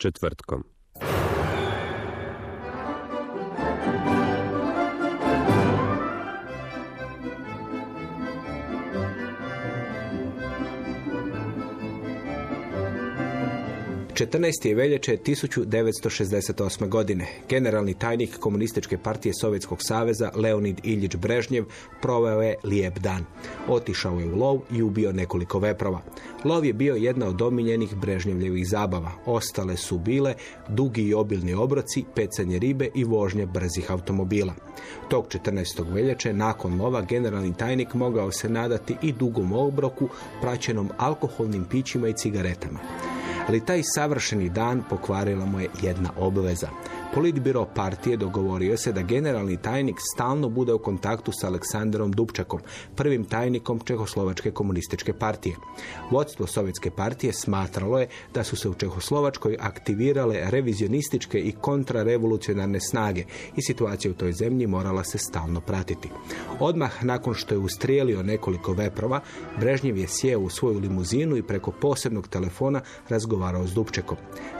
Četvrtkom. 14. je veljače 1968. godine. Generalni tajnik Komunističke partije Sovjetskog saveza Leonid Iljić Brežnjev proveo je lijep dan. Otišao je u lov i ubio nekoliko veprova. Lov je bio jedna od omiljenih Brežnjevljevih zabava. Ostale su bile dugi i obilni obroci, pecanje ribe i vožnje brzih automobila. Tog 14. veljače nakon lova generalni tajnik mogao se nadati i dugom obroku praćenom alkoholnim pićima i cigaretama. Ali taj savršeni dan pokvarila mu je jedna obveza. Politbiro partije dogovorio se da generalni tajnik stalno bude u kontaktu s Aleksandrom Dubčakom, prvim tajnikom Čehoslovačke komunističke partije. Vodstvo Sovjetske partije smatralo je da su se u Čehoslovačkoj aktivirale revizionističke i kontrarevolucionarne snage i situacija u toj zemlji morala se stalno pratiti. Odmah nakon što je ustrijelio nekoliko veprova, Brežnjev je sjeo u svoju limuzinu i preko posebnog telefona razgovarao s Dubčekom.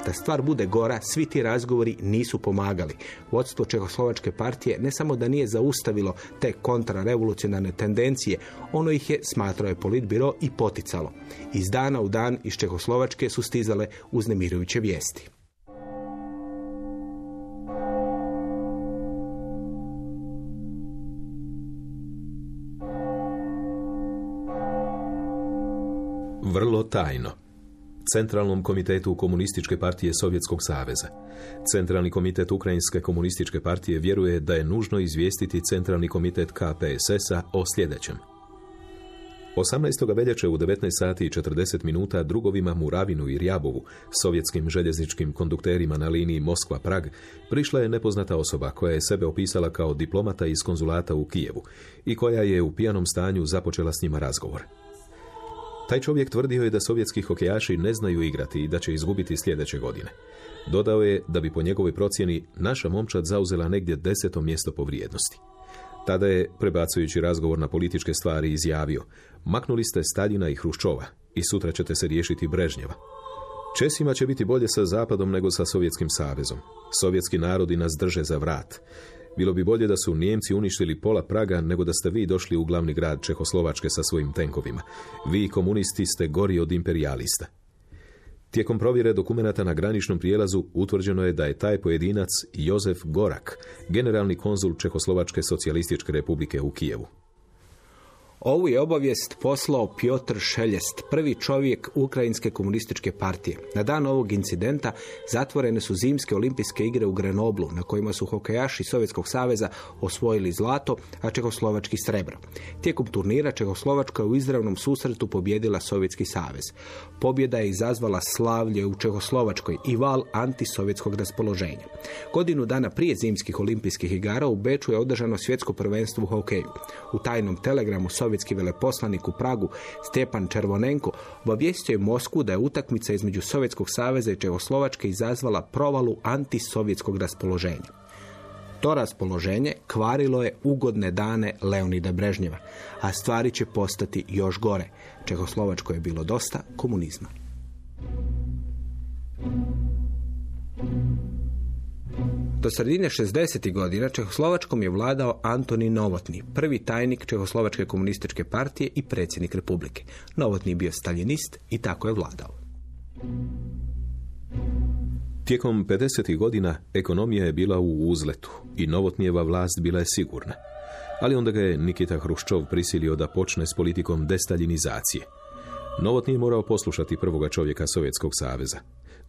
Da stvar bude gora, svi ti razgovori nisu pomagali. Vodstvo Čehoslovačke partije ne samo da nije zaustavilo te kontrarevolucionarne tendencije, ono ih je, smatrao je politbiro, i poticalo. Iz dana u dan iz Čehoslovačke su stizale uznemirujuće vijesti. Vrlo tajno. Centralnom komitetu Komunističke partije Sovjetskog saveza. Centralni komitet Ukrajinske komunističke partije vjeruje da je nužno izvijestiti Centralni komitet KPSS-a o sljedećem. 18. veljače u 19 sati i 40 minuta drugovima Muravinu i Rjabovu, sovjetskim željezničkim kondukterima na liniji Moskva-Prag, prišla je nepoznata osoba koja je sebe opisala kao diplomata iz konzulata u Kijevu i koja je u pijanom stanju započela s njima razgovor. Taj čovjek tvrdio je da sovjetski hokejaši ne znaju igrati i da će izgubiti sljedeće godine. Dodao je da bi po njegovoj procjeni naša momčad zauzela negdje deseto mjesto po vrijednosti. Tada je, prebacujući razgovor na političke stvari, izjavio Maknuli ste Staljina i Hruščova i sutra ćete se riješiti Brežnjeva. Česima će biti bolje sa Zapadom nego sa Sovjetskim savezom. Sovjetski narodi nas drže za vrat. Bilo bi bolje da su Nijemci uništili pola Praga nego da ste vi došli u glavni grad Čehoslovačke sa svojim tenkovima. Vi komunisti ste gori od imperijalista. Tijekom provjere dokumenata na graničnom prijelazu utvrđeno je da je taj pojedinac Jozef Gorak, generalni konzul Čehoslovačke socijalističke republike u Kijevu. Ovu je obavijest poslao Piotr Šeljest, prvi čovjek Ukrajinske komunističke partije. Na dan ovog incidenta zatvorene su zimske olimpijske igre u Grenoblu, na kojima su hokejaši Sovjetskog saveza osvojili zlato, a Čehoslovački srebro. Tijekom turnira Čehoslovačka je u izravnom susretu pobjedila Sovjetski savez. Pobjeda je izazvala slavlje u Čehoslovačkoj i val antisovjetskog raspoloženja. Godinu dana prije zimskih olimpijskih igara u Beču je održano svjetsko prvenstvo u hokeju. U tajnom telegramu sovjetski veleposlanik u Pragu Stepan Červonenko obavijestio je Moskvu da je utakmica između Sovjetskog saveza i Čehoslovačke izazvala provalu antisovjetskog raspoloženja. To raspoloženje kvarilo je ugodne dane Leonida Brežnjeva, a stvari će postati još gore. Čehoslovačko je bilo dosta komunizma. Do sredine 60. godina Čehoslovačkom je vladao Antoni Novotni, prvi tajnik Čehoslovačke komunističke partije i predsjednik Republike. Novotni bio staljinist i tako je vladao. Tijekom 50. godina ekonomija je bila u uzletu i Novotnijeva vlast bila je sigurna. Ali onda ga je Nikita Hruščov prisilio da počne s politikom destaljinizacije. Novotni je morao poslušati prvoga čovjeka Sovjetskog saveza.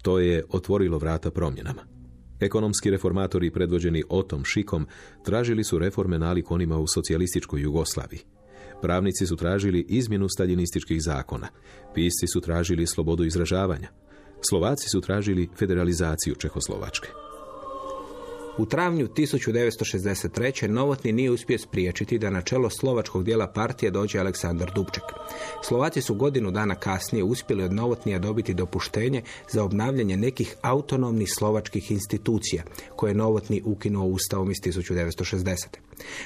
To je otvorilo vrata promjenama. Ekonomski reformatori predvođeni Otom Šikom tražili su reforme nalik onima u socijalističkoj Jugoslaviji. Pravnici su tražili izmjenu staljinističkih zakona. Pisci su tražili slobodu izražavanja. Slovaci su tražili federalizaciju Čehoslovačke. U travnju 1963. Novotni nije uspio spriječiti da na čelo slovačkog dijela partije dođe Aleksandar Dubček. Slovaci su godinu dana kasnije uspjeli od Novotnija dobiti dopuštenje za obnavljanje nekih autonomnih slovačkih institucija koje je Novotni ukinuo ustavom iz 1960.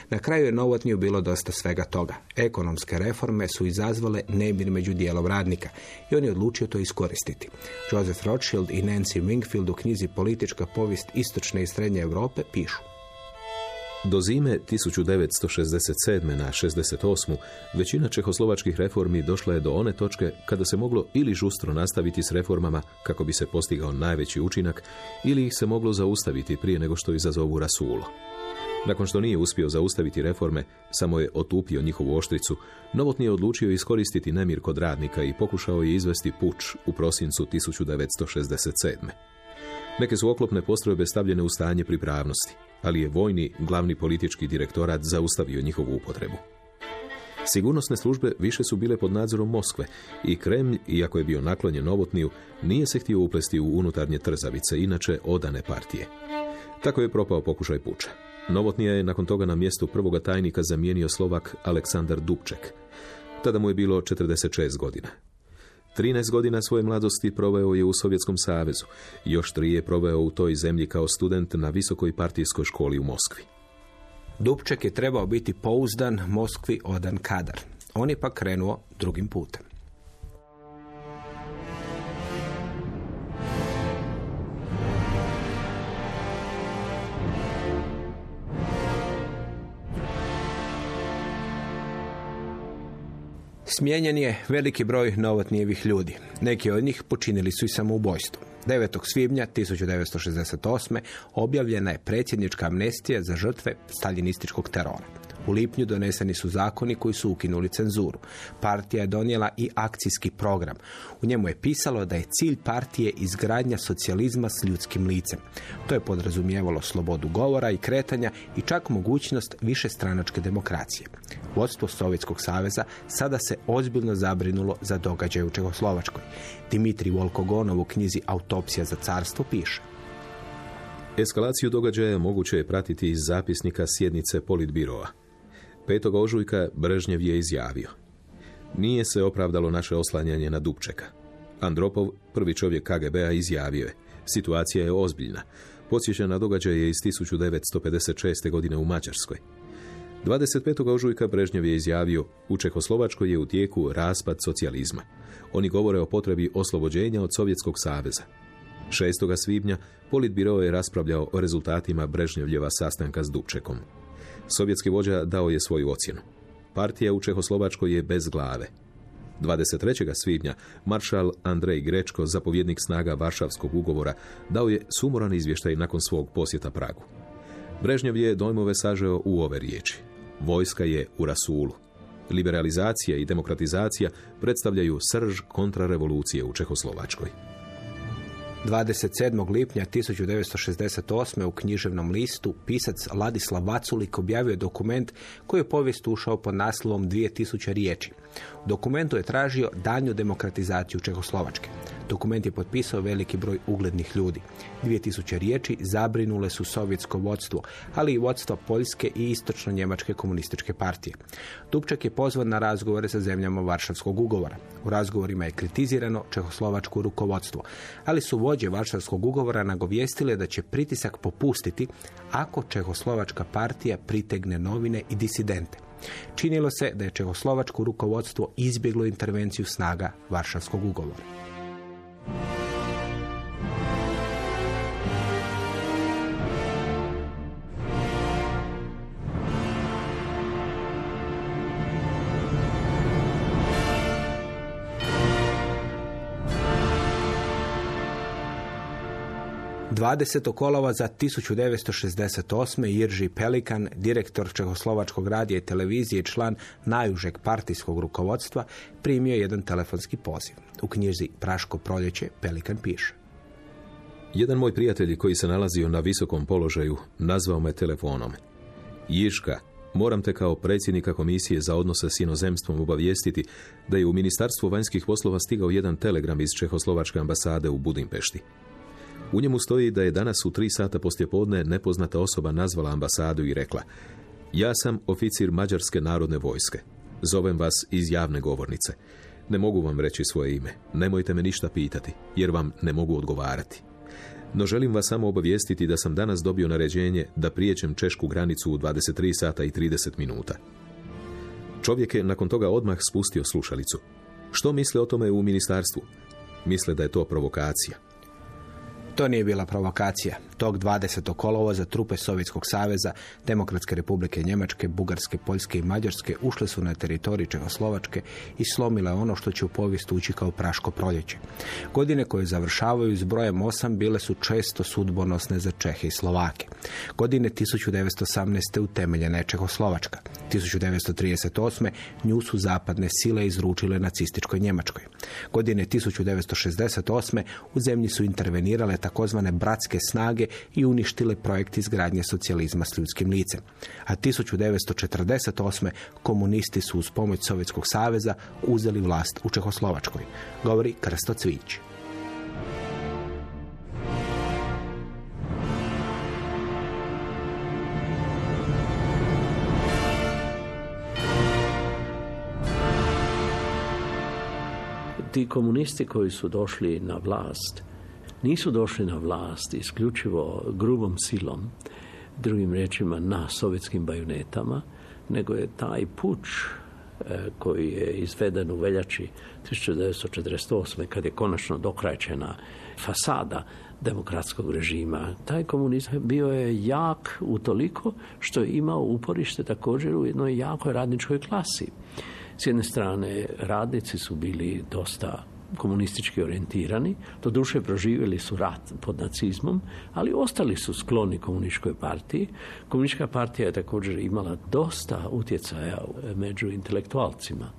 Na kraju je Novotniju bilo dosta svega toga. Ekonomske reforme su izazvale nemir među dijelom radnika i on je odlučio to iskoristiti. Joseph Rothschild i Nancy Wingfield u knjizi Politička povijest istočne i srednje Europe pišu. Do zime 1967. na 68. većina čehoslovačkih reformi došla je do one točke kada se moglo ili žustro nastaviti s reformama kako bi se postigao najveći učinak ili ih se moglo zaustaviti prije nego što izazovu rasulo. Nakon što nije uspio zaustaviti reforme, samo je otupio njihovu oštricu, Novotni je odlučio iskoristiti nemir kod radnika i pokušao je izvesti puč u prosincu 1967. Neke su oklopne postrojbe stavljene u stanje pripravnosti, ali je vojni glavni politički direktorat zaustavio njihovu upotrebu. Sigurnosne službe više su bile pod nadzorom Moskve i Kremlj, iako je bio naklonjen Novotniju, nije se htio uplesti u unutarnje trzavice, inače odane partije. Tako je propao pokušaj puča. Novotnija je nakon toga na mjestu prvoga tajnika zamijenio Slovak Aleksandar Dubček. Tada mu je bilo 46 godina. 13 godina svoje mladosti proveo je u Sovjetskom savezu. Još tri je proveo u toj zemlji kao student na visokoj partijskoj školi u Moskvi. Dubček je trebao biti pouzdan, Moskvi odan kadar. On je pa krenuo drugim putem. Smijenjen je veliki broj novotnijevih ljudi. Neki od njih počinili su i samoubojstvo. 9. svibnja 1968. objavljena je predsjednička amnestija za žrtve staljinističkog terora. U lipnju doneseni su zakoni koji su ukinuli cenzuru. Partija je donijela i akcijski program. U njemu je pisalo da je cilj partije izgradnja socijalizma s ljudskim licem. To je podrazumijevalo slobodu govora i kretanja i čak mogućnost više stranačke demokracije. Vodstvo Sovjetskog saveza sada se ozbiljno zabrinulo za događaj u Čehoslovačkoj. Dimitri Volkogonov u knjizi Autopsija za carstvo piše. Eskalaciju događaja moguće je pratiti iz zapisnika sjednice Politbirova. 5. ožujka Brežnjev je izjavio. Nije se opravdalo naše oslanjanje na Dubčeka. Andropov, prvi čovjek KGB-a, izjavio je. Situacija je ozbiljna. Podsjeća na događaje iz 1956. godine u Mađarskoj. 25. ožujka Brežnjev je izjavio u Čehoslovačkoj je u tijeku raspad socijalizma. Oni govore o potrebi oslobođenja od Sovjetskog saveza. 6. svibnja Politbiro je raspravljao o rezultatima Brežnjevljeva sastanka s Dubčekom. Sovjetski vođa dao je svoju ocjenu. Partija u Čehoslovačkoj je bez glave. 23. svibnja maršal Andrej Grečko, zapovjednik snaga Varšavskog ugovora, dao je sumoran izvještaj nakon svog posjeta Pragu. Brežnjev je dojmove sažeo u ove riječi. Vojska je u rasulu. Liberalizacija i demokratizacija predstavljaju srž kontrarevolucije u Čehoslovačkoj. 27. lipnja 1968. u književnom listu pisac Ladislav Vaculik objavio dokument koji je povijest ušao pod naslovom 2000 riječi. U dokumentu je tražio danju demokratizaciju Čehoslovačke. Dokument je potpisao veliki broj uglednih ljudi. 2000 riječi zabrinule su sovjetsko vodstvo, ali i vodstvo Poljske i istočno-njemačke komunističke partije. Dubčak je pozvan na razgovore sa zemljama Varšavskog ugovora. U razgovorima je kritizirano čehoslovačko rukovodstvo, ali su vođe Varšavskog ugovora nagovijestile da će pritisak popustiti ako Čehoslovačka partija pritegne novine i disidente. Činilo se da je Čehoslovačko rukovodstvo izbjeglo intervenciju snaga Varšavskog ugovora. 20. kolova za 1968. Irži Pelikan, direktor Čehoslovačkog radija i televizije član najužeg partijskog rukovodstva, primio jedan telefonski poziv. U knjizi Praško proljeće Pelikan piše. Jedan moj prijatelj koji se nalazio na visokom položaju nazvao me telefonom. Jiška, moram te kao predsjednika komisije za odnose s inozemstvom obavijestiti da je u Ministarstvu vanjskih poslova stigao jedan telegram iz Čehoslovačke ambasade u Budimpešti. U njemu stoji da je danas u tri sata poslijepodne nepoznata osoba nazvala ambasadu i rekla Ja sam oficir Mađarske narodne vojske. Zovem vas iz javne govornice. Ne mogu vam reći svoje ime. Nemojte me ništa pitati, jer vam ne mogu odgovarati. No želim vas samo obavijestiti da sam danas dobio naređenje da prijećem češku granicu u 23 sata i 30 minuta. Čovjek je nakon toga odmah spustio slušalicu. Što misle o tome u ministarstvu? Misle da je to provokacija. To nije bila provokacija. Tog 20. kolova za trupe Sovjetskog saveza, Demokratske republike Njemačke, Bugarske, Poljske i Mađarske ušle su na teritorij Čehoslovačke i slomile ono što će u povijest ući kao praško proljeće. Godine koje završavaju s brojem 8 bile su često sudbonosne za Čehe i Slovake. Godine 1918. utemeljena je Čehoslovačka. 1938. nju su zapadne sile izručile nacističkoj Njemačkoj. Godine 1968. u zemlji su intervenirale takozvane bratske snage i uništile projekt izgradnje socijalizma s ljudskim licem. A 1948. komunisti su uz pomoć Sovjetskog saveza uzeli vlast u Čehoslovačkoj, govori Krsto Cvić. Ti komunisti koji su došli na vlast nisu došli na vlast isključivo grubom silom, drugim riječima na sovjetskim bajonetama, nego je taj puč e, koji je izveden u veljači 1948. kad je konačno dokrajčena fasada demokratskog režima. Taj komunizam bio je jak utoliko što je imao uporište također u jednoj jakoj radničkoj klasi. S jedne strane radnici su bili dosta komunistički orijentirani, doduše proživjeli su rat pod nacizmom, ali ostali su skloni komunističkoj partiji. Komunistička partija je također imala dosta utjecaja među intelektualcima.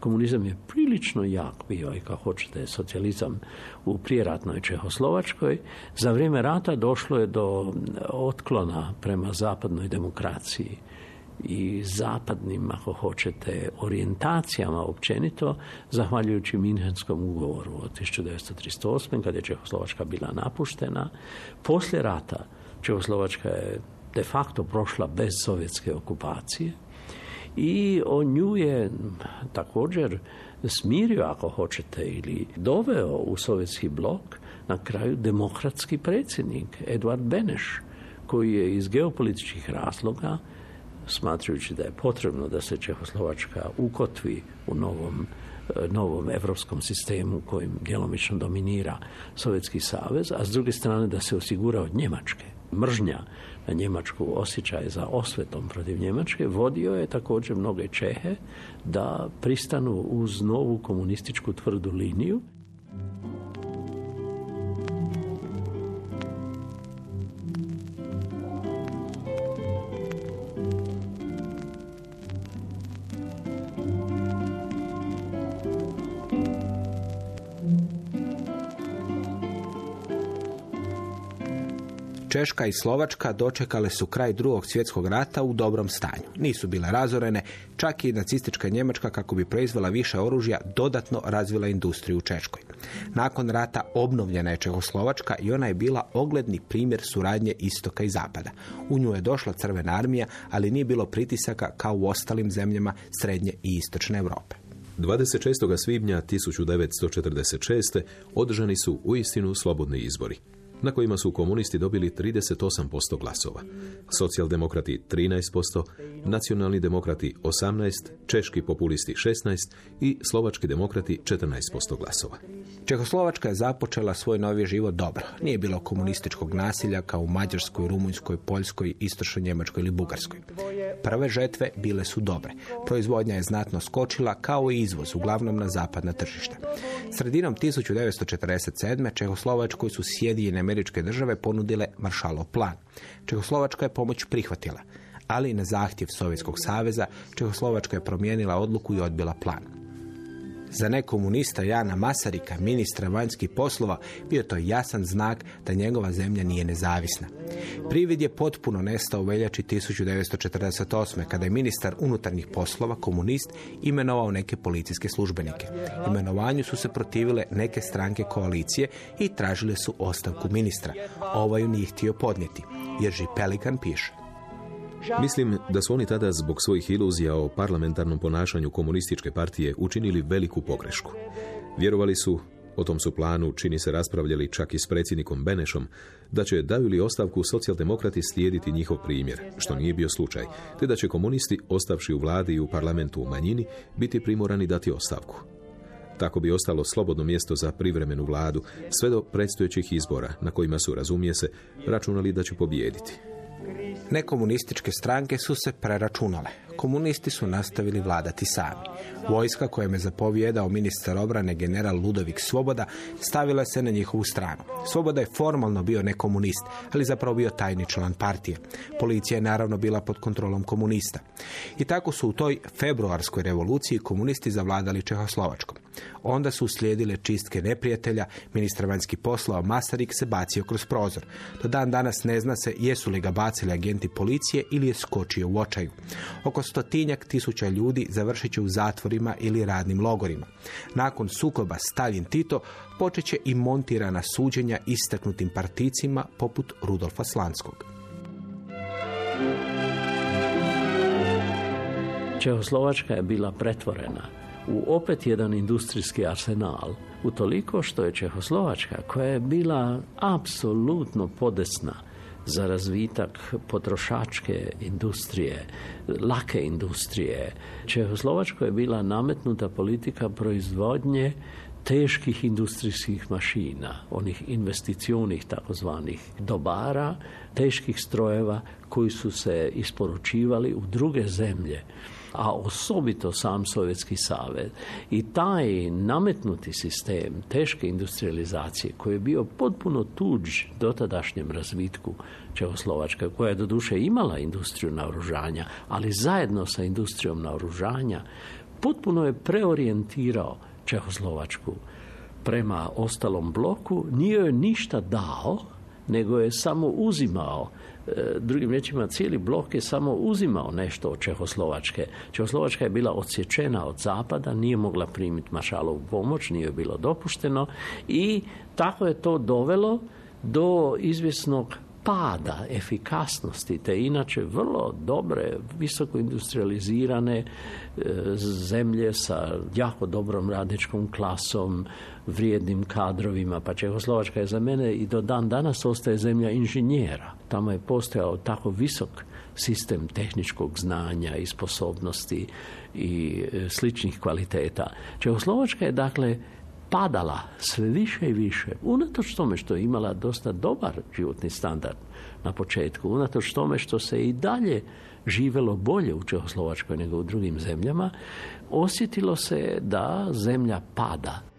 Komunizam je prilično jak bio i kao hoćete socijalizam u prijeratnoj Čehoslovačkoj. Za vrijeme rata došlo je do otklona prema zapadnoj demokraciji i zapadnim, ako hoćete, orijentacijama općenito, zahvaljujući Minhenskom ugovoru od 1938. kad je Čehoslovačka bila napuštena. Poslije rata Čehoslovačka je de facto prošla bez sovjetske okupacije i o nju je također smirio, ako hoćete, ili doveo u sovjetski blok na kraju demokratski predsjednik Eduard Beneš, koji je iz geopolitičkih razloga smatrajući da je potrebno da se Čehoslovačka ukotvi u novom e, novom evropskom sistemu kojim djelomično dominira Sovjetski savez, a s druge strane da se osigura od Njemačke. Mržnja na Njemačku osjećaj za osvetom protiv Njemačke vodio je također mnoge Čehe da pristanu uz novu komunističku tvrdu liniju Češka i Slovačka dočekale su kraj drugog svjetskog rata u dobrom stanju. Nisu bile razorene, čak i nacistička Njemačka kako bi proizvela više oružja dodatno razvila industriju u Češkoj. Nakon rata obnovljena je Čehoslovačka i ona je bila ogledni primjer suradnje istoka i zapada. U nju je došla crvena armija, ali nije bilo pritisaka kao u ostalim zemljama srednje i istočne Europe. 26. svibnja 1946. održani su uistinu slobodni izbori na kojima su komunisti dobili 38% glasova, socijaldemokrati 13%, nacionalni demokrati 18%, češki populisti 16% i slovački demokrati 14% glasova. Čehoslovačka je započela svoj novi život dobro. Nije bilo komunističkog nasilja kao u Mađarskoj, Rumunjskoj, Poljskoj, Istočnoj Njemačkoj ili Bugarskoj. Prve žetve bile su dobre. Proizvodnja je znatno skočila kao i izvoz, uglavnom na zapadna tržišta. Sredinom 1947. Čehoslovačkoj su Sjedinjene američke države ponudile Maršalov plan. Čehoslovačka je pomoć prihvatila, ali na zahtjev Sovjetskog saveza Čehoslovačka je promijenila odluku i odbila plan. Za nekomunista Jana Masarika, ministra vanjskih poslova, bio to jasan znak da njegova zemlja nije nezavisna. Privid je potpuno nestao u veljači 1948. kada je ministar unutarnjih poslova, komunist, imenovao neke policijske službenike. Imenovanju su se protivile neke stranke koalicije i tražile su ostavku ministra. Ovaj ju nije htio podnijeti. Jerži Pelikan piše. Mislim da su oni tada zbog svojih iluzija o parlamentarnom ponašanju komunističke partije učinili veliku pogrešku. Vjerovali su, o tom su planu čini se raspravljali čak i s predsjednikom Benešom, da će daju li ostavku socijaldemokrati slijediti njihov primjer, što nije bio slučaj, te da će komunisti, ostavši u vladi i u parlamentu u manjini, biti primorani dati ostavku. Tako bi ostalo slobodno mjesto za privremenu vladu, sve do predstojećih izbora, na kojima su, razumije se, računali da će pobijediti. Nekomunističke stranke su se preračunale. Komunisti su nastavili vladati sami. Vojska kojem je zapovjedao ministar obrane general Ludovik Svoboda stavila se na njihovu stranu. Svoboda je formalno bio nekomunist, ali zapravo bio tajni član partije. Policija je naravno bila pod kontrolom komunista. I tako su u toj februarskoj revoluciji komunisti zavladali Čehoslovačkom. Onda su uslijedile čistke neprijatelja, ministar vanjskih poslova Masarik se bacio kroz prozor. Do dan danas ne zna se jesu li ga bacili agenti policije ili je skočio u očaju. Oko stotinjak tisuća ljudi završit će u zatvorima ili radnim logorima. Nakon sukoba Stalin-Tito počet će i montirana suđenja istaknutim particima poput Rudolfa Slanskog. Čehoslovačka je bila pretvorena u opet jedan industrijski arsenal, utoliko što je Čehoslovačka, koja je bila apsolutno podesna za razvitak potrošačke industrije, lake industrije. Čehoslovačkoj je bila nametnuta politika proizvodnje teških industrijskih mašina, onih investicionih takozvanih dobara, teških strojeva koji su se isporučivali u druge zemlje a osobito sam Sovjetski savez. I taj nametnuti sistem teške industrializacije koji je bio potpuno tuđ dotadašnjem razvitku Čehoslovačka, koja je doduše imala industriju naoružanja, ali zajedno sa industrijom naoružanja potpuno je preorijentirao Čehoslovačku prema ostalom bloku, nije joj ništa dao, nego je samo uzimao E, drugim riječima cijeli blok je samo uzimao nešto od Čehoslovačke. Čehoslovačka je bila odsječena od zapada, nije mogla primiti mašalovu pomoć, nije bilo dopušteno i tako je to dovelo do izvjesnog pada efikasnosti te inače vrlo dobre, visoko industrializirane e, zemlje sa jako dobrom radničkom klasom, vrijednim kadrovima, pa Čehoslovačka je za mene i do dan danas ostaje zemlja inženjera. Tamo je postojao tako visok sistem tehničkog znanja i sposobnosti i e, sličnih kvaliteta. Čehoslovačka je dakle padala sve više i više, unatoč tome što je imala dosta dobar životni standard na početku, unatoč tome što se i dalje živelo bolje u Čehoslovačkoj nego u drugim zemljama, osjetilo se da zemlja pada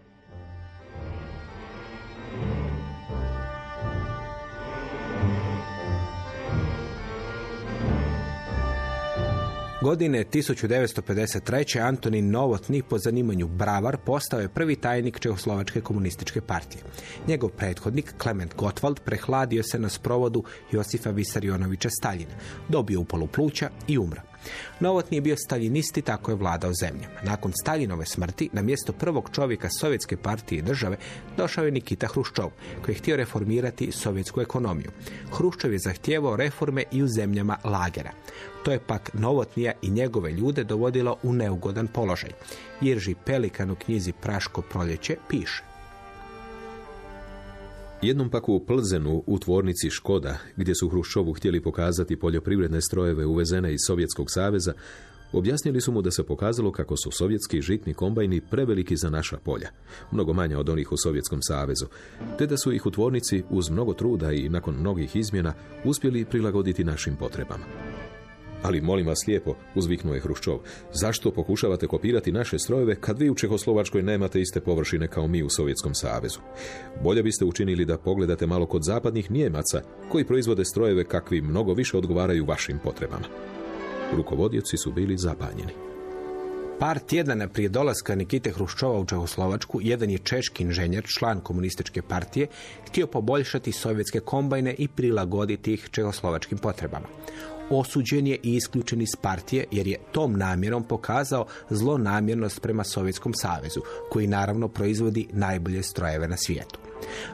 Godine 1953. Antonin Novotni po zanimanju Bravar postao je prvi tajnik Čehoslovačke komunističke partije. Njegov prethodnik Klement Gottwald prehladio se na sprovodu Josifa Visarionovića Staljina, dobio upalu pluća i umro. Novotni je bio staljinist i tako je vladao zemljama. Nakon Staljinove smrti, na mjesto prvog čovjeka Sovjetske partije i države, došao je Nikita Hruščov, koji je htio reformirati sovjetsku ekonomiju. Hruščov je zahtijevao reforme i u zemljama lagera. To je pak Novotnija i njegove ljude dovodilo u neugodan položaj. Jerži Pelikan u knjizi Praško proljeće piše. Jednom pak u Plzenu u tvornici Škoda, gdje su Hruščovu htjeli pokazati poljoprivredne strojeve uvezene iz Sovjetskog saveza, objasnili su mu da se pokazalo kako su sovjetski žitni kombajni preveliki za naša polja, mnogo manje od onih u Sovjetskom savezu, te da su ih u tvornici uz mnogo truda i nakon mnogih izmjena uspjeli prilagoditi našim potrebama. Ali molim vas lijepo, uzviknuo je Hruščov, zašto pokušavate kopirati naše strojeve kad vi u Čehoslovačkoj nemate iste površine kao mi u Sovjetskom savezu? Bolje biste učinili da pogledate malo kod zapadnih Nijemaca koji proizvode strojeve kakvi mnogo više odgovaraju vašim potrebama. Rukovodioci su bili zapanjeni. Par tjedana prije dolaska Nikite Hruščova u Čehoslovačku, jedan je češki inženjer, član komunističke partije, htio poboljšati sovjetske kombajne i prilagoditi ih čehoslovačkim potrebama. Osuđen je i isključen iz partije jer je tom namjerom pokazao zlonamjernost prema Sovjetskom savezu, koji naravno proizvodi najbolje strojeve na svijetu.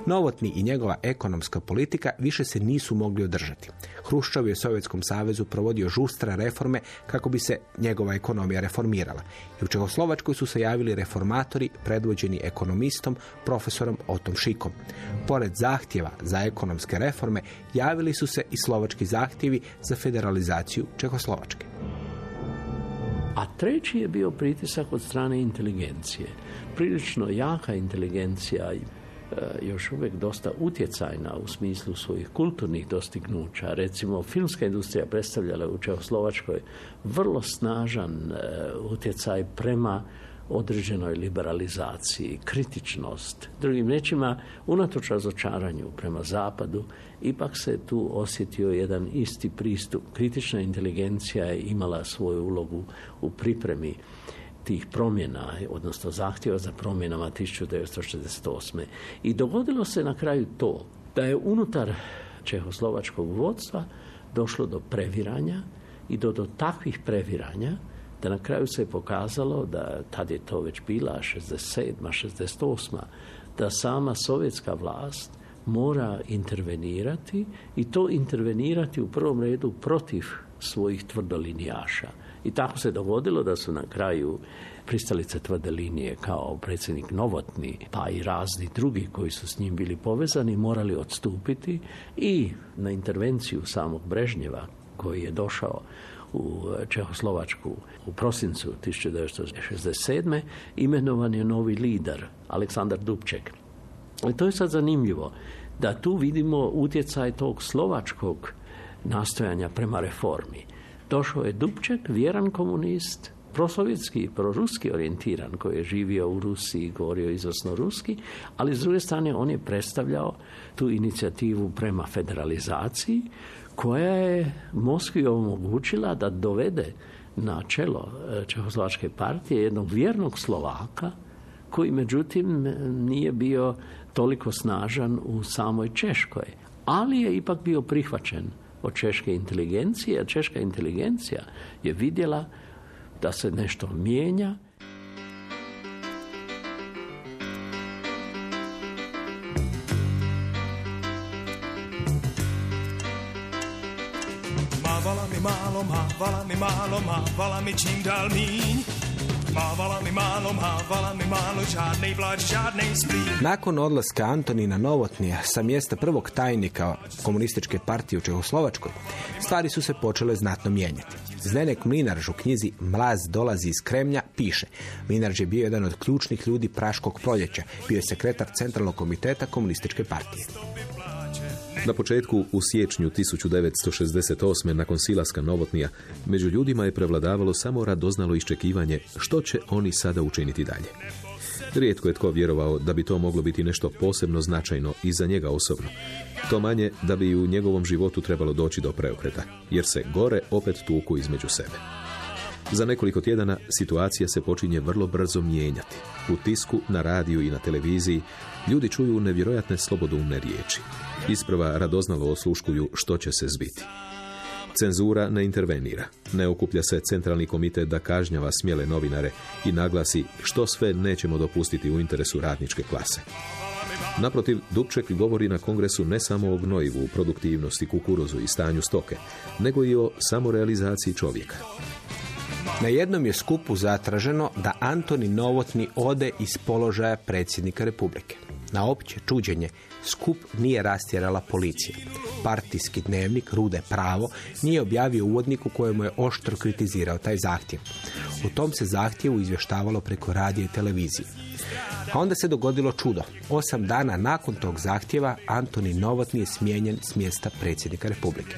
Novotni i njegova ekonomska politika više se nisu mogli održati. Hruščov je u Sovjetskom savezu provodio žustra reforme kako bi se njegova ekonomija reformirala. I u Čehoslovačkoj su se javili reformatori predvođeni ekonomistom profesorom Otom Šikom. Pored zahtjeva za ekonomske reforme javili su se i slovački zahtjevi za federalizaciju Čehoslovačke. A treći je bio pritisak od strane inteligencije. Prilično jaka inteligencija E, još uvijek dosta utjecajna u smislu svojih kulturnih dostignuća. Recimo, filmska industrija predstavljala u Čehoslovačkoj vrlo snažan e, utjecaj prema određenoj liberalizaciji, kritičnost. Drugim riječima, unatoč razočaranju prema zapadu, ipak se tu osjetio jedan isti pristup. Kritična inteligencija je imala svoju ulogu u pripremi tih promjena, odnosno zahtjeva za promjenama 1968. I dogodilo se na kraju to da je unutar čehoslovačkog vodstva došlo do previranja i do, do takvih previranja da na kraju se je pokazalo da tad je to već bila 67. 68. da sama sovjetska vlast mora intervenirati i to intervenirati u prvom redu protiv svojih tvrdolinijaša i tako se dogodilo da su na kraju pristalice tvrde linije kao predsjednik Novotni, pa i razni drugi koji su s njim bili povezani, morali odstupiti i na intervenciju samog Brežnjeva koji je došao u Čehoslovačku u prosincu 1967. imenovan je novi lider, Aleksandar Dubček. I to je sad zanimljivo, da tu vidimo utjecaj tog slovačkog nastojanja prema reformi. Došao je Dubček, vjeran komunist, prosovjetski, proruski orijentiran, koji je živio u Rusiji, govorio izvrsno ruski, ali s druge strane on je predstavljao tu inicijativu prema federalizaciji, koja je Moskvi omogućila da dovede na čelo e, Čehoslovačke partije jednog vjernog Slovaka, koji međutim nije bio toliko snažan u samoj Češkoj, ali je ipak bio prihvaćen od češke inteligencije, a češka inteligencija je vidjela da se nešto mijenja. Mavala mi malo, mavala mi malo, mavala mi čim dal minj. Nakon odlaska Antonina Novotnija sa mjesta prvog tajnika komunističke partije u Čehoslovačkoj, stvari su se počele znatno mijenjati. Zdenek Mlinarž u knjizi Mlaz dolazi iz Kremlja piše Mlinarž je bio jedan od ključnih ljudi Praškog proljeća, bio je sekretar Centralnog komiteta komunističke partije. Na početku, u siječnju 1968. nakon silaska Novotnija, među ljudima je prevladavalo samo radoznalo iščekivanje što će oni sada učiniti dalje. Rijetko je tko vjerovao da bi to moglo biti nešto posebno značajno i za njega osobno. To manje da bi u njegovom životu trebalo doći do preokreta, jer se gore opet tuku između sebe. Za nekoliko tjedana situacija se počinje vrlo brzo mijenjati. U tisku, na radiju i na televiziji ljudi čuju nevjerojatne slobodumne riječi. Isprva radoznalo osluškuju što će se zbiti. Cenzura ne intervenira. Ne okuplja se centralni komitet da kažnjava smjele novinare i naglasi što sve nećemo dopustiti u interesu radničke klase. Naprotiv, Dubček govori na kongresu ne samo o gnojivu, produktivnosti, kukuruzu i stanju stoke, nego i o samorealizaciji čovjeka. Na jednom je skupu zatraženo da Antoni Novotni ode iz položaja predsjednika Republike. Na opće čuđenje skup nije rastjerala policija. Partijski dnevnik Rude pravo nije objavio uvodnik u kojemu je oštro kritizirao taj zahtjev. U tom se zahtjevu izvještavalo preko radije i televizije. A onda se dogodilo čudo. Osam dana nakon tog zahtjeva Antoni Novotni je smijenjen s mjesta predsjednika Republike.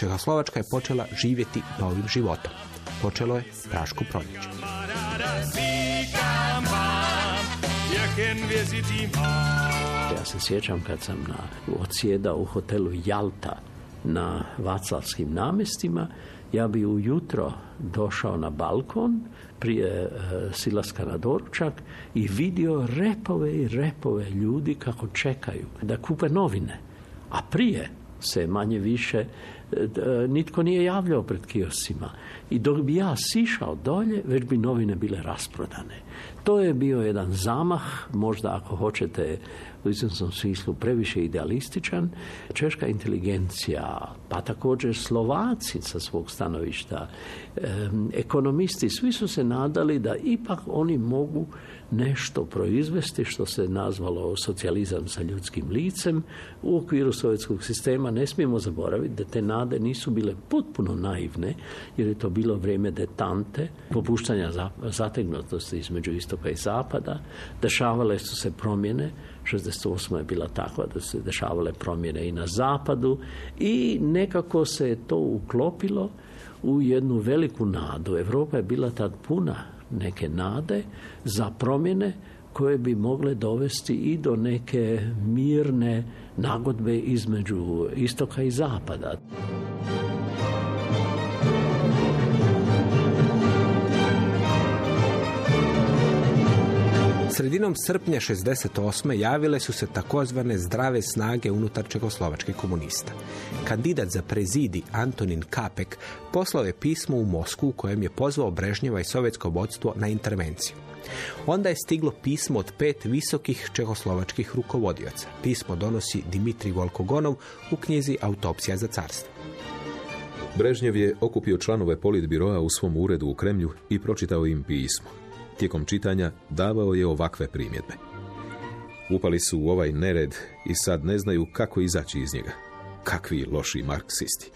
Čehoslovačka je počela živjeti novim životom. Počelo je Praško proljeće. Ja se sjećam kad sam na, odsjedao u hotelu Jalta na Vaclavskim namestima, ja bi ujutro došao na balkon prije e, silaska na doručak i vidio repove i repove ljudi kako čekaju da kupe novine. A prije se manje više nitko nije javljao pred kiosima. I dok bi ja sišao dolje, već bi novine bile rasprodane. To je bio jedan zamah, možda ako hoćete u izvjesnom smislu previše idealističan. Češka inteligencija, pa također Slovaci sa svog stanovišta, ekonomisti, svi su se nadali da ipak oni mogu nešto proizvesti što se nazvalo socijalizam sa ljudskim licem u okviru sovjetskog sistema. Ne smijemo zaboraviti da te nade nisu bile potpuno naivne, jer je to bilo vrijeme detante, popuštanja zategnutosti između istoka i zapada. Dešavale su se promjene, 68. je bila takva da se dešavale promjene i na zapadu i nekako se je to uklopilo u jednu veliku nadu. Europa je bila tad puna neke nade za promjene koje bi mogle dovesti i do neke mirne nagodbe između istoka i zapada. Sredinom srpnja 68. javile su se takozvane zdrave snage unutar čekoslovačkih komunista. Kandidat za prezidi Antonin Kapek poslao je pismo u Mosku u kojem je pozvao Brežnjeva i sovjetsko vodstvo na intervenciju. Onda je stiglo pismo od pet visokih čekoslovačkih rukovodioca. Pismo donosi Dimitri Volkogonov u knjizi Autopsija za carstvo. Brežnjev je okupio članove politbiroa u svom uredu u Kremlju i pročitao im pismo. Tijekom čitanja davao je ovakve primjedbe. Upali su u ovaj nered i sad ne znaju kako izaći iz njega. Kakvi loši marksisti.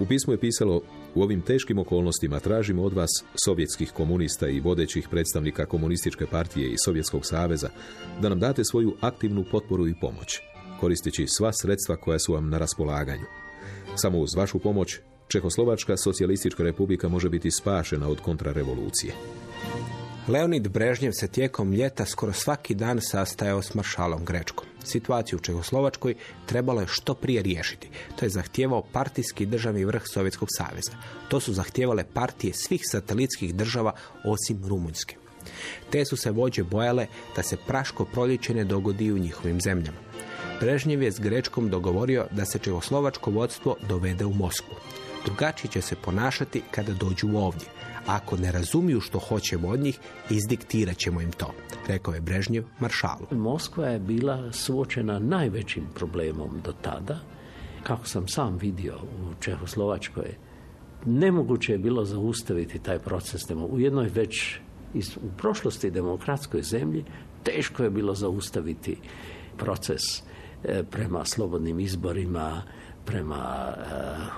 U pismu je pisalo u ovim teškim okolnostima tražimo od vas, sovjetskih komunista i vodećih predstavnika komunističke partije i Sovjetskog saveza, da nam date svoju aktivnu potporu i pomoć, koristeći sva sredstva koja su vam na raspolaganju. Samo uz vašu pomoć, Čehoslovačka socijalistička republika može biti spašena od kontrarevolucije. Leonid Brežnjev se tijekom ljeta skoro svaki dan sastajao s maršalom Grečkom. Situaciju u Čehoslovačkoj trebalo je što prije riješiti. To je zahtijevao partijski državni vrh Sovjetskog saveza. To su zahtijevale partije svih satelitskih država osim Rumunjske. Te su se vođe bojale da se praško proljeće ne dogodi u njihovim zemljama. Brežnjev je s Grečkom dogovorio da se čehoslovačko vodstvo dovede u Moskvu. Drugačije će se ponašati kada dođu ovdje. Ako ne razumiju što hoćemo od njih, izdiktirat ćemo im to, rekao je Brežnjev maršalu. Moskva je bila suočena najvećim problemom do tada. Kako sam sam vidio u Čehoslovačkoj, nemoguće je bilo zaustaviti taj proces. U jednoj već u prošlosti demokratskoj zemlji teško je bilo zaustaviti proces e, prema slobodnim izborima, prema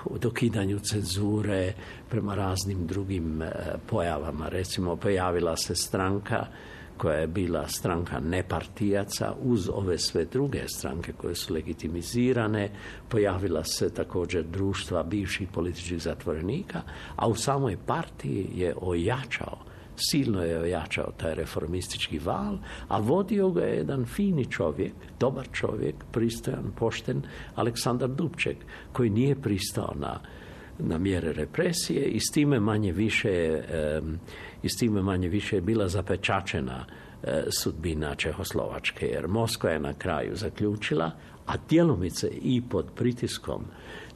uh, dokidanju cenzure, prema raznim drugim eh, pojavama. Recimo, pojavila se stranka koja je bila stranka nepartijaca uz ove sve druge stranke koje su legitimizirane. Pojavila se također društva bivših političkih zatvorenika, a u samoj partiji je ojačao silno je ojačao taj reformistički val, a vodio ga je jedan fini čovjek, dobar čovjek, pristojan, pošten, Aleksandar Dubček, koji nije pristao na, na mjere represije i s time manje više, i s time manje više je bila zapečačena e, sudbina Čehoslovačke, jer Moskva je na kraju zaključila, a djelomice i pod pritiskom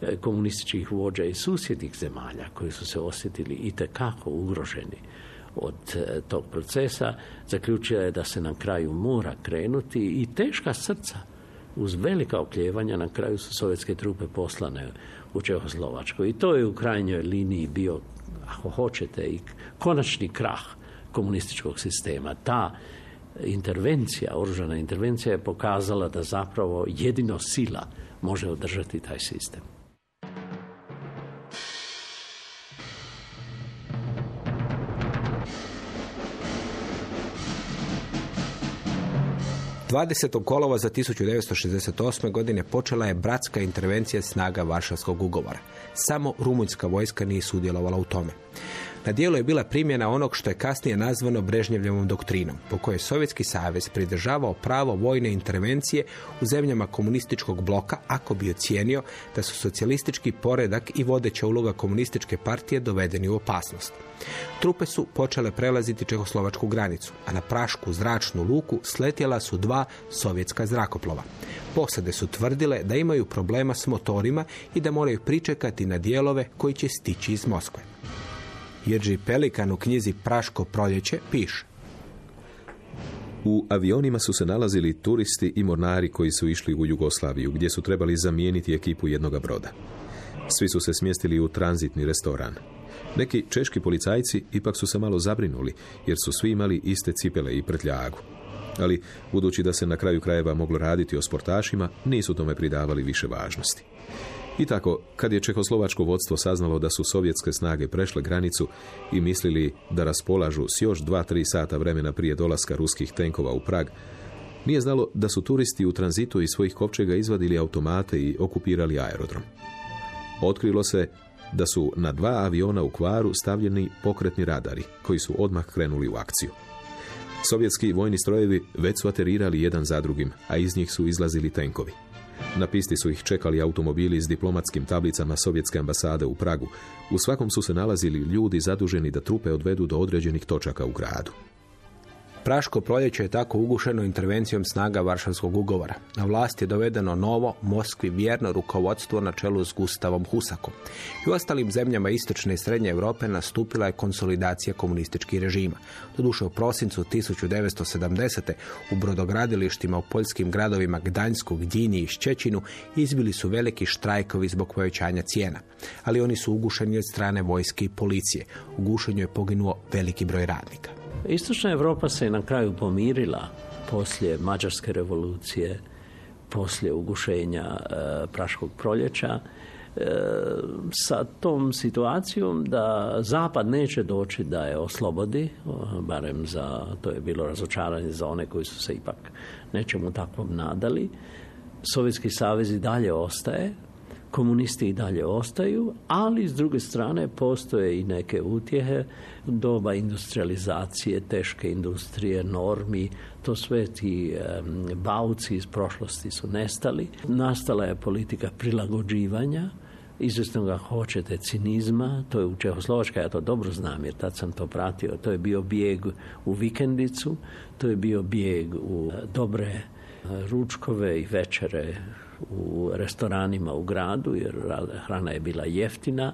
e, komunističkih vođa i susjednih zemalja koji su se osjetili i tekako ugroženi od e, tog procesa, zaključila je da se na kraju mora krenuti i teška srca uz velika okljevanja na kraju su sovjetske trupe poslane u Čehoslovačkoj. I to je u krajnjoj liniji bio, ako hoćete, i konačni krah komunističkog sistema. Ta intervencija, oružana intervencija je pokazala da zapravo jedino sila može održati taj sistem. 20. kolova za 1968. godine počela je bratska intervencija snaga Varšavskog ugovora. Samo rumunjska vojska nije sudjelovala u tome. Na dijelu je bila primjena onog što je kasnije nazvano Brežnjevljevom doktrinom, po kojoj je Sovjetski savez pridržavao pravo vojne intervencije u zemljama komunističkog bloka ako bi ocijenio da su socijalistički poredak i vodeća uloga komunističke partije dovedeni u opasnost. Trupe su počele prelaziti čehoslovačku granicu, a na Prašku zračnu luku sletjela su dva sovjetska zrakoplova. Posade su tvrdile da imaju problema s motorima i da moraju pričekati na dijelove koji će stići iz Moskve. Jerži Pelikan u knjizi Praško proljeće piše. U avionima su se nalazili turisti i mornari koji su išli u Jugoslaviju, gdje su trebali zamijeniti ekipu jednoga broda. Svi su se smjestili u tranzitni restoran. Neki češki policajci ipak su se malo zabrinuli, jer su svi imali iste cipele i prtljagu. Ali, budući da se na kraju krajeva moglo raditi o sportašima, nisu tome pridavali više važnosti. I tako, kad je čehoslovačko vodstvo saznalo da su sovjetske snage prešle granicu i mislili da raspolažu s još dva, tri sata vremena prije dolaska ruskih tenkova u Prag, nije znalo da su turisti u tranzitu iz svojih kovčega izvadili automate i okupirali aerodrom. Otkrilo se da su na dva aviona u kvaru stavljeni pokretni radari, koji su odmah krenuli u akciju. Sovjetski vojni strojevi već su aterirali jedan za drugim, a iz njih su izlazili tenkovi. Na pisti su ih čekali automobili s diplomatskim tablicama sovjetske ambasade u Pragu. U svakom su se nalazili ljudi zaduženi da trupe odvedu do određenih točaka u gradu. Praško proljeće je tako ugušeno intervencijom snaga Varšavskog ugovora. Na vlast je dovedeno novo, Moskvi vjerno rukovodstvo na čelu s Gustavom Husakom. I u ostalim zemljama istočne i srednje Europe nastupila je konsolidacija komunističkih režima. Doduše u prosincu 1970. u brodogradilištima u poljskim gradovima Gdańsku, Gdinji i Šćećinu izbili su veliki štrajkovi zbog povećanja cijena. Ali oni su ugušeni od strane vojske i policije. U gušenju je poginuo veliki broj radnika. Istočna Europa se je na kraju pomirila poslije Mađarske revolucije, poslije ugušenja e, Praškog proljeća, e, sa tom situacijom da Zapad neće doći da je oslobodi, barem za, to je bilo razočaranje za one koji su se ipak nečemu takvom nadali. Sovjetski savez i dalje ostaje, komunisti i dalje ostaju, ali s druge strane postoje i neke utjehe doba industrializacije, teške industrije, normi, to sve ti bauci iz prošlosti su nestali. Nastala je politika prilagođivanja, izvjesno ga hoćete cinizma, to je u Čehoslovačkoj, ja to dobro znam jer tad sam to pratio, to je bio bijeg u vikendicu, to je bio bijeg u dobre ručkove i večere u restoranima u gradu jer hrana je bila jeftina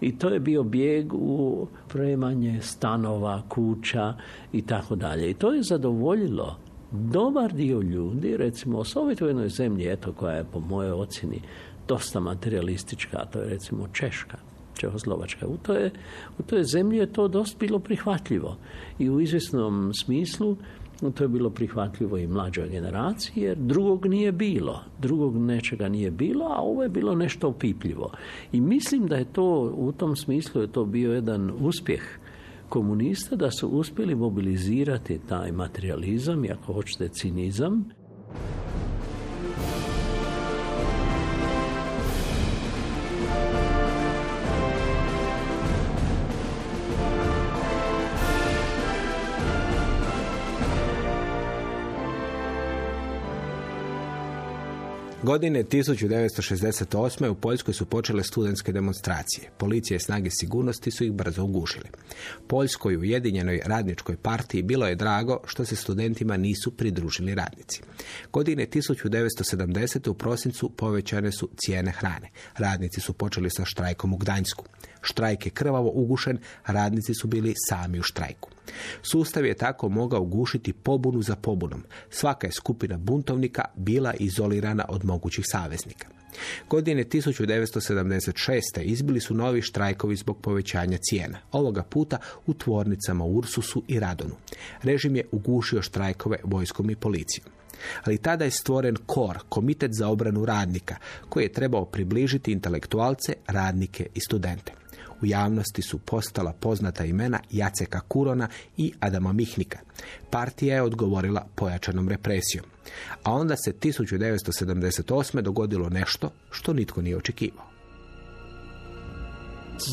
i to je bio bijeg u premanje stanova, kuća i tako dalje. I to je zadovoljilo dobar dio ljudi, recimo osobito u jednoj zemlji eto, koja je po mojoj ocjeni dosta materialistička, to je recimo Češka. Čehoslovačka. U toj, u toj zemlji je to dosta bilo prihvatljivo i u izvjesnom smislu to je bilo prihvatljivo i mlađoj generaciji jer drugog nije bilo. Drugog nečega nije bilo, a ovo je bilo nešto opipljivo. I mislim da je to, u tom smislu je to bio jedan uspjeh komunista da su uspjeli mobilizirati taj materializam i ako hoćete cinizam Godine 1968. u Poljskoj su počele studentske demonstracije. Policija i snage sigurnosti su ih brzo ugušili. Poljskoj ujedinjenoj radničkoj partiji bilo je drago što se studentima nisu pridružili radnici. Godine 1970. u prosincu povećane su cijene hrane. Radnici su počeli sa štrajkom u Gdańsku. Štrajk je krvavo ugušen, radnici su bili sami u štrajku. Sustav je tako mogao gušiti pobunu za pobunom. Svaka je skupina buntovnika bila izolirana od mogućih saveznika. Godine 1976. izbili su novi štrajkovi zbog povećanja cijena. Ovoga puta u tvornicama Ursusu i Radonu. Režim je ugušio štrajkove vojskom i policijom. Ali tada je stvoren KOR, Komitet za obranu radnika, koji je trebao približiti intelektualce, radnike i studente. U javnosti su postala poznata imena Jaceka Kurona i Adama Mihnika. Partija je odgovorila pojačanom represijom. A onda se 1978. dogodilo nešto što nitko nije očekivao.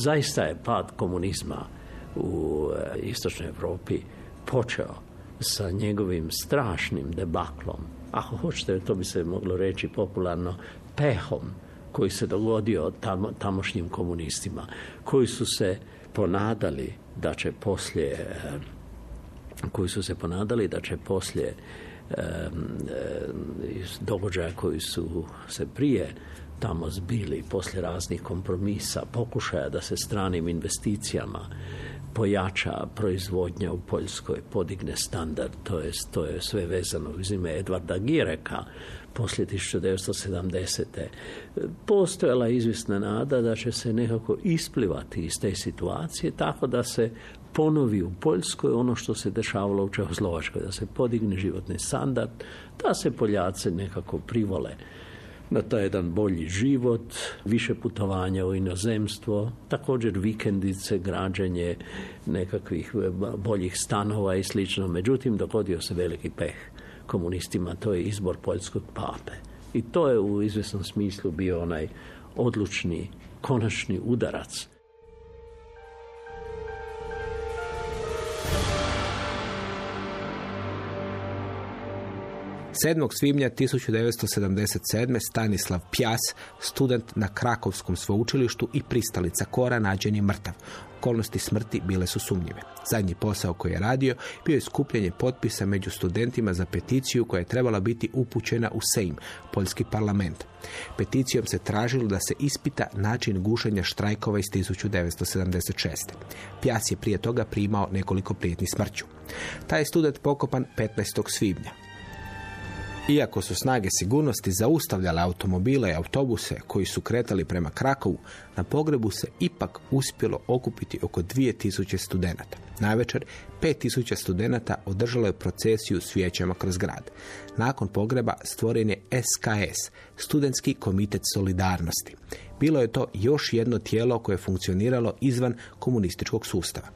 Zaista je pad komunizma u e, istočnoj Europi počeo sa njegovim strašnim debaklom. Ako hoćete, to bi se moglo reći popularno, pehom koji se dogodio tamošnjim komunistima, koji su se ponadali da će poslije e, koji su se ponadali da će poslije e, događaja koji su se prije tamo zbili poslije raznih kompromisa, pokušaja da se stranim investicijama pojača proizvodnja u Poljskoj, podigne standard, to je, to je sve vezano uz ime Edvarda Gireka, poslije 1970. Postojala izvisna nada da će se nekako isplivati iz te situacije tako da se ponovi u Poljskoj ono što se dešavalo u Čehoslovačkoj, da se podigne životni standard, da se Poljaci nekako privole na taj jedan bolji život, više putovanja u inozemstvo, također vikendice, građenje nekakvih boljih stanova i slično. Međutim, dogodio se veliki peh komunistima, to je izbor poljskog pape. I to je u izvjesnom smislu bio onaj odlučni, konačni udarac 7. svibnja 1977. Stanislav Pjas, student na Krakovskom sveučilištu i pristalica Kora, nađen je mrtav. Okolnosti smrti bile su sumnjive. Zadnji posao koji je radio bio je skupljanje potpisa među studentima za peticiju koja je trebala biti upućena u Sejm, poljski parlament. Peticijom se tražilo da se ispita način gušenja štrajkova iz 1976. Pjas je prije toga primao nekoliko prijetni smrću. Taj je student pokopan 15. svibnja. Iako su snage sigurnosti zaustavljale automobile i autobuse koji su kretali prema Krakovu, na pogrebu se ipak uspjelo okupiti oko 2000 studenata. Navečer 5000 studenata održalo je procesiju s kroz grad. Nakon pogreba stvoren je SKS, Studentski komitet solidarnosti. Bilo je to još jedno tijelo koje je funkcioniralo izvan komunističkog sustava.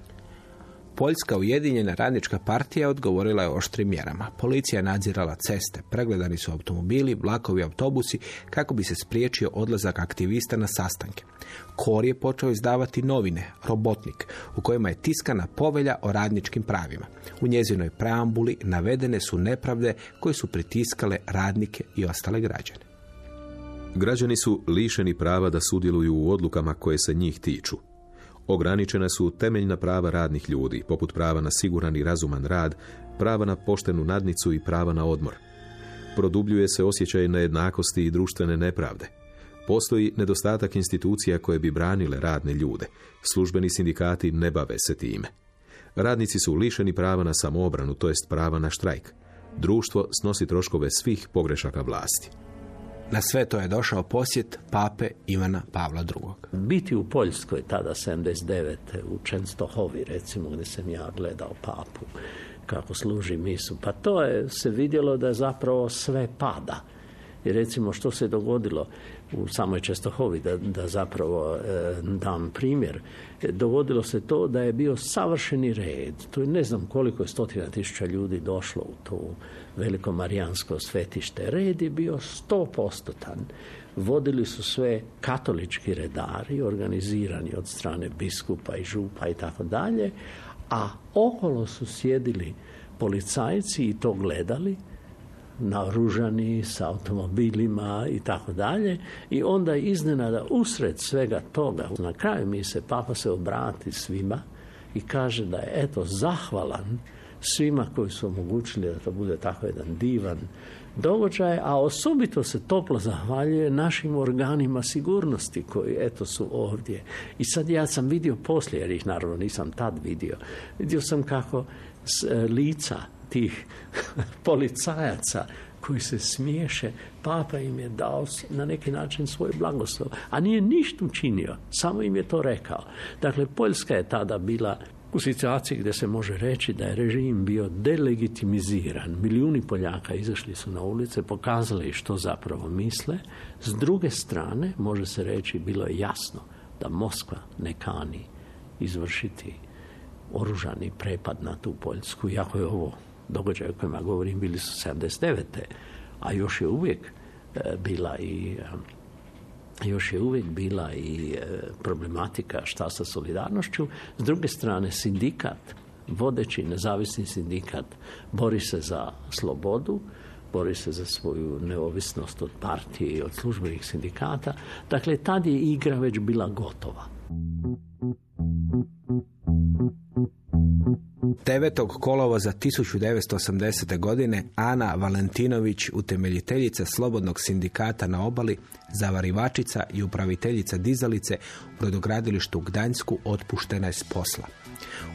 Poljska ujedinjena radnička partija odgovorila je oštrim mjerama. Policija je nadzirala ceste, pregledani su automobili, vlakovi, autobusi kako bi se spriječio odlazak aktivista na sastanke. Kor je počeo izdavati novine, Robotnik, u kojima je tiskana povelja o radničkim pravima. U njezinoj preambuli navedene su nepravde koje su pritiskale radnike i ostale građane. Građani su lišeni prava da sudjeluju u odlukama koje se njih tiču. Ograničena su temeljna prava radnih ljudi, poput prava na siguran i razuman rad, prava na poštenu nadnicu i prava na odmor. Produbljuje se osjećaj nejednakosti i društvene nepravde. Postoji nedostatak institucija koje bi branile radne ljude. Službeni sindikati ne bave se time. Radnici su lišeni prava na samoobranu, to jest prava na štrajk. Društvo snosi troškove svih pogrešaka vlasti. Na sve to je došao posjet pape Ivana Pavla II. Biti u Poljskoj tada 79. u Čenstohovi recimo gdje sam ja gledao papu kako služi misu. Pa to je se vidjelo da zapravo sve pada. I recimo što se dogodilo u samoj Čestohovi, da, da zapravo e, dam primjer, dogodilo se to da je bio savršeni red. Tu ne znam koliko je stotina tisuća ljudi došlo u to veliko marijansko svetište. Red je bio sto postotan. Vodili su sve katolički redari, organizirani od strane biskupa i župa i tako dalje, a okolo su sjedili policajci i to gledali, naoružani sa automobilima i tako dalje i onda iznenada usred svega toga na kraju mi se papa se obrati svima i kaže da je eto zahvalan svima koji su omogućili da to bude tako jedan divan događaj, a osobito se toplo zahvaljuje našim organima sigurnosti koji eto su ovdje. I sad ja sam vidio poslije, jer ih naravno nisam tad vidio, vidio sam kako s, e, lica tih policajaca koji se smiješe, papa im je dao na neki način svoj blagoslov, a nije ništa učinio, samo im je to rekao. Dakle, Poljska je tada bila u situaciji gdje se može reći da je režim bio delegitimiziran. Milijuni Poljaka izašli su na ulice, pokazali što zapravo misle. S druge strane, može se reći, bilo je jasno, da Moskva ne kani izvršiti oružani prepad na tu Poljsku, iako je ovo događaj o kojima govorim bili su 79. a još je uvijek e, bila i e, još je uvijek bila i e, problematika šta sa solidarnošću. S druge strane, sindikat, vodeći nezavisni sindikat, bori se za slobodu, bori se za svoju neovisnost od partije i od službenih sindikata. Dakle, tad je igra već bila gotova. 9. kolova za 1980. godine Ana Valentinović, utemeljiteljica Slobodnog sindikata na obali, zavarivačica i upraviteljica dizalice u brodogradilištu u Gdańsku otpuštena je s posla.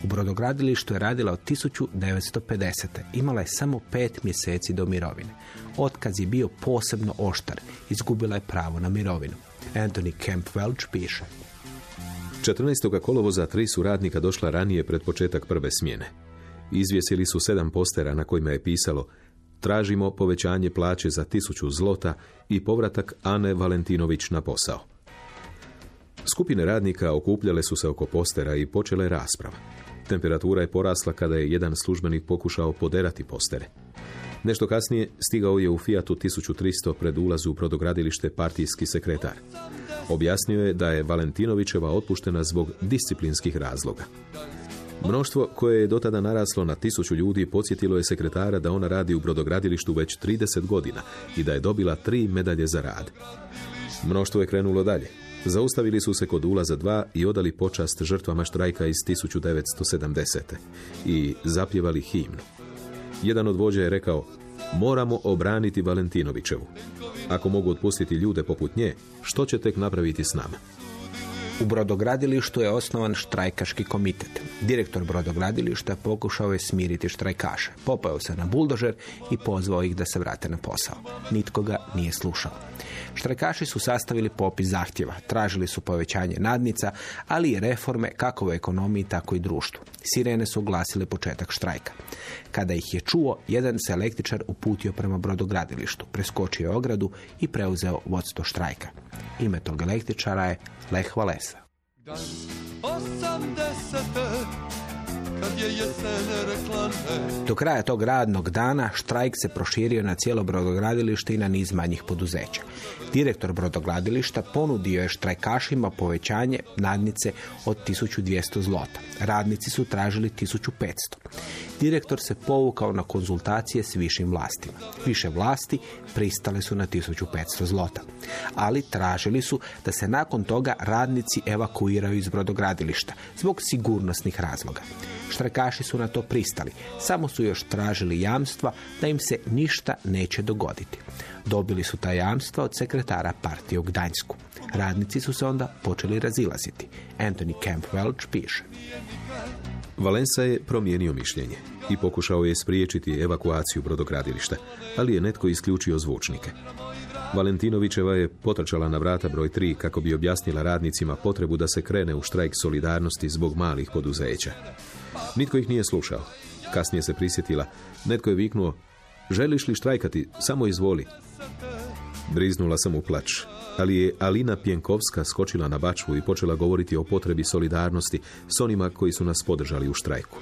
U brodogradilištu je radila od 1950. Imala je samo pet mjeseci do mirovine. Otkaz je bio posebno oštar. Izgubila je pravo na mirovinu. Anthony Kemp Welch piše. 14. kolovoza tri su radnika došla ranije pred početak prve smjene. Izvjesili su sedam postera na kojima je pisalo Tražimo povećanje plaće za tisuću zlota i povratak Ane Valentinović na posao. Skupine radnika okupljale su se oko postera i počele rasprava. Temperatura je porasla kada je jedan službenik pokušao poderati postere. Nešto kasnije stigao je u Fiatu 1300 pred ulazu u brodogradilište partijski sekretar. Objasnio je da je Valentinovićeva otpuštena zbog disciplinskih razloga. Mnoštvo koje je dotada naraslo na tisuću ljudi podsjetilo je sekretara da ona radi u brodogradilištu već 30 godina i da je dobila tri medalje za rad. Mnoštvo je krenulo dalje. Zaustavili su se kod ulaza dva i odali počast žrtvama štrajka iz 1970. i zapjevali himnu. Jedan od vođa je rekao, moramo obraniti Valentinovićevu. Ako mogu otpustiti ljude poput nje, što će tek napraviti s nama? U brodogradilištu je osnovan štrajkaški komitet. Direktor brodogradilišta pokušao je smiriti štrajkaše. Popao se na buldožer i pozvao ih da se vrate na posao. Nitko ga nije slušao. Štrajkaši su sastavili popis zahtjeva, tražili su povećanje nadnica, ali i reforme kako u ekonomiji, tako i društvu. Sirene su oglasile početak štrajka. Kada ih je čuo, jedan se električar uputio prema brodogradilištu, preskočio ogradu i preuzeo vodstvo štrajka. Ime tog električara je Lech Valesa. Do kraja tog radnog dana štrajk se proširio na cijelo brodogradilište i na niz manjih poduzeća. Direktor brodogradilišta ponudio je štrajkašima povećanje nadnice od 1200 zlota. Radnici su tražili 1500. Direktor se povukao na konzultacije s višim vlastima. Više vlasti pristale su na 1500 zlota. Ali tražili su da se nakon toga radnici evakuiraju iz brodogradilišta zbog sigurnosnih razloga. Štrajkaši su na to pristali. Samo su još tražili jamstva da im se ništa neće dogoditi. Dobili su ta jamstva od sekretara partije u Gdańsku. Radnici su se onda počeli razilaziti. Anthony Camp Welch piše. Valensa je promijenio mišljenje i pokušao je spriječiti evakuaciju brodogradilišta, ali je netko isključio zvučnike. Valentinovićeva je potrčala na vrata broj 3 kako bi objasnila radnicima potrebu da se krene u štrajk solidarnosti zbog malih poduzeća. Nitko ih nije slušao. Kasnije se prisjetila. Netko je viknuo, želiš li štrajkati, samo izvoli. Briznula sam u plač, ali je Alina Pjenkovska skočila na bačvu i počela govoriti o potrebi solidarnosti s onima koji su nas podržali u štrajku.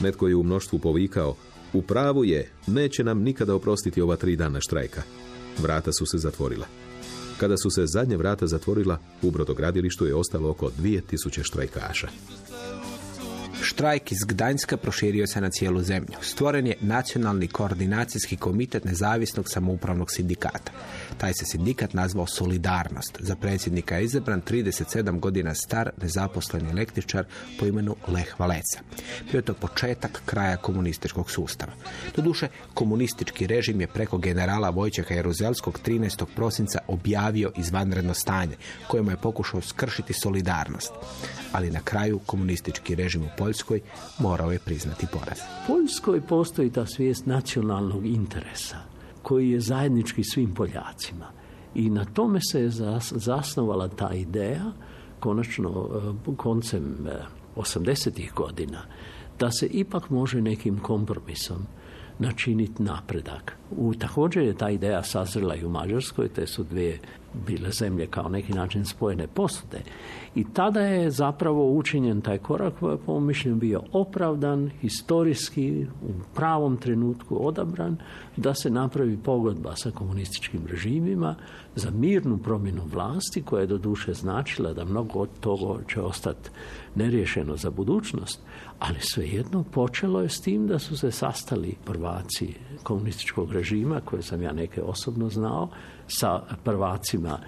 Netko je u mnoštvu povikao, u pravu je, neće nam nikada oprostiti ova tri dana štrajka. Vrata su se zatvorila. Kada su se zadnje vrata zatvorila, u brodogradilištu je ostalo oko 2000 štrajkaša. Štrajk iz Gdańska proširio se na cijelu zemlju. Stvoren je nacionalni koordinacijski komitet nezavisnog samoupravnog sindikata. Taj se sindikat nazvao Solidarnost. Za predsjednika je izabran 37 godina star nezaposleni električar po imenu Lech Valeca. Bio je to početak kraja komunističkog sustava. Doduše, komunistički režim je preko generala Vojčeka Jeruzelskog 13. prosinca objavio izvanredno stanje, kojemu je pokušao skršiti solidarnost. Ali na kraju komunistički režim u Poljskoj morao je priznati poraz. U Poljskoj postoji ta svijest nacionalnog interesa koji je zajednički svim Poljacima. I na tome se je zasnovala ta ideja, konačno e, koncem 80. E, godina, da se ipak može nekim kompromisom načiniti napredak. U, također je ta ideja sazrela i u Mađarskoj, te su dvije bile zemlje kao neki način spojene posude. I tada je zapravo učinjen taj korak koji je po mišljenju bio opravdan, historijski, u pravom trenutku odabran, da se napravi pogodba sa komunističkim režimima za mirnu promjenu vlasti koja je doduše značila da mnogo od toga će ostati neriješeno za budućnost, ali svejedno počelo je s tim da su se sastali prvaci komunističkog režima, koje sam ja neke osobno znao, sa prvacima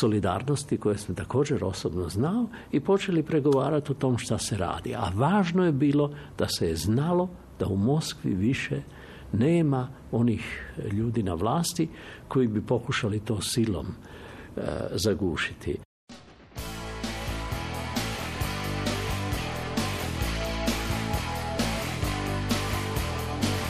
solidarnosti koje sam također osobno znao i počeli pregovarati o tom šta se radi. A važno je bilo da se je znalo da u Moskvi više nema onih ljudi na vlasti koji bi pokušali to silom e, zagušiti.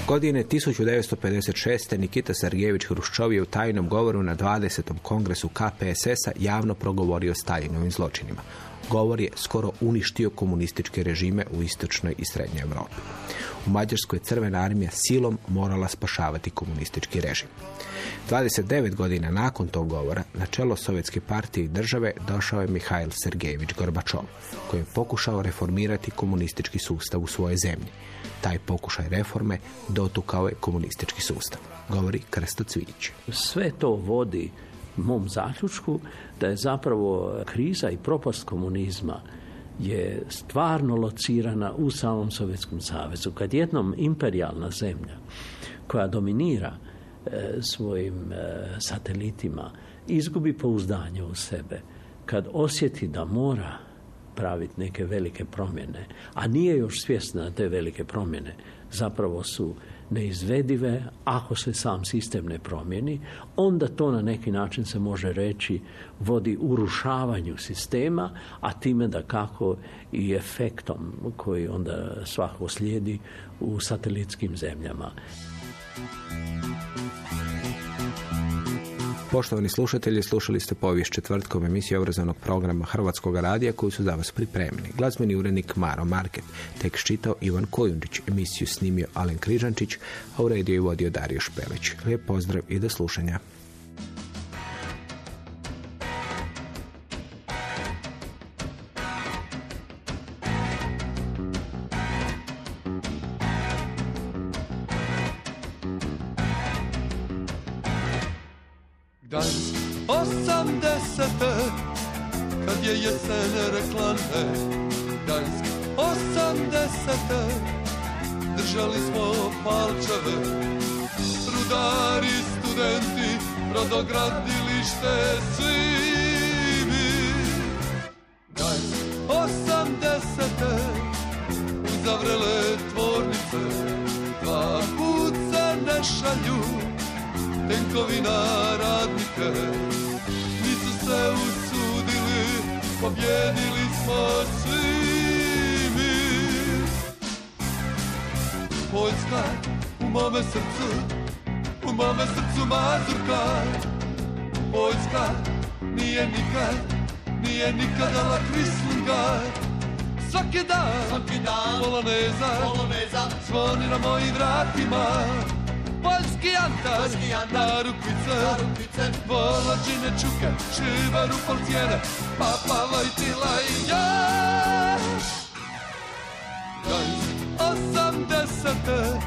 Godine 1956. Nikita Sergejević Hruščov je u tajnom govoru na 20. kongresu KPSS-a javno progovorio o Stalinovim zločinima. Govor je skoro uništio komunističke režime u istočnoj i srednjoj Europi. U Mađarskoj crvena armija silom morala spašavati komunistički režim. 29 godina nakon tog govora na čelo Sovjetske partije i države došao je Mihajl Sergejević Gorbačov, koji je pokušao reformirati komunistički sustav u svojoj zemlji. Taj pokušaj reforme dotukao je komunistički sustav, govori Krsto Cvijić. Sve to vodi mom zaključku da je zapravo kriza i propast komunizma je stvarno locirana u samom Sovjetskom savezu. Kad jednom imperijalna zemlja koja dominira e, svojim e, satelitima izgubi pouzdanje u sebe, kad osjeti da mora praviti neke velike promjene, a nije još svjesna te velike promjene zapravo su neizvedive ako se sam sistem ne promijeni, onda to na neki način se može reći vodi urušavanju sistema, a time da kako i efektom koji onda svako slijedi u satelitskim zemljama. Poštovani slušatelji, slušali ste povijest četvrtkom emisije obrazovnog programa Hrvatskog radija koji su za vas pripremili. Glazbeni urednik Maro Market, tek čitao Ivan Kojundić, emisiju snimio Alen Križančić, a u rediju je vodio Dario Špelić. Lijep pozdrav i do slušanja. Volađine čuke, šivaru polcijene, papalo i tila i ja. Osamdesete,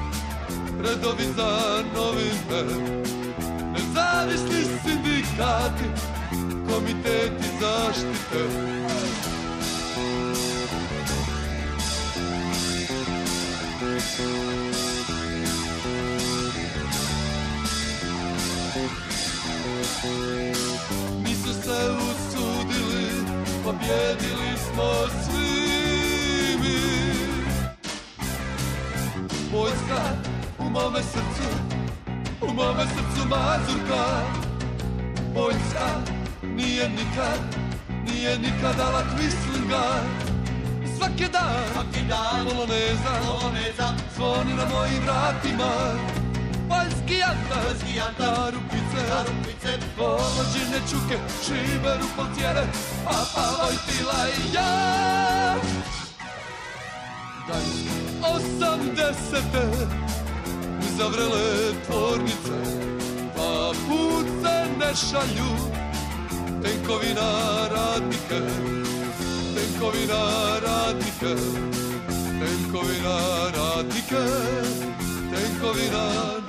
redovi za novine, nezavisni sindikati, komiteti zaštite, Nisu pobjedili smo svi mi. Vojska u mome srcu, u mome srcu mazurka. Vojska nije nikad, nije nikad dala kvislinga. Svaki dan, svaki dan, poloneza, poloneza, zvoni na mojim vratima. Jantar, na rupice, rupice, polođine čuke, šiberu poltjere, papa Vojtila i ja. Daj, osamdesete, zavrele tvornice, pa put se ne šalju, tenkovina radnike, tenkovina radnike, tenkovina radnike, tenkovina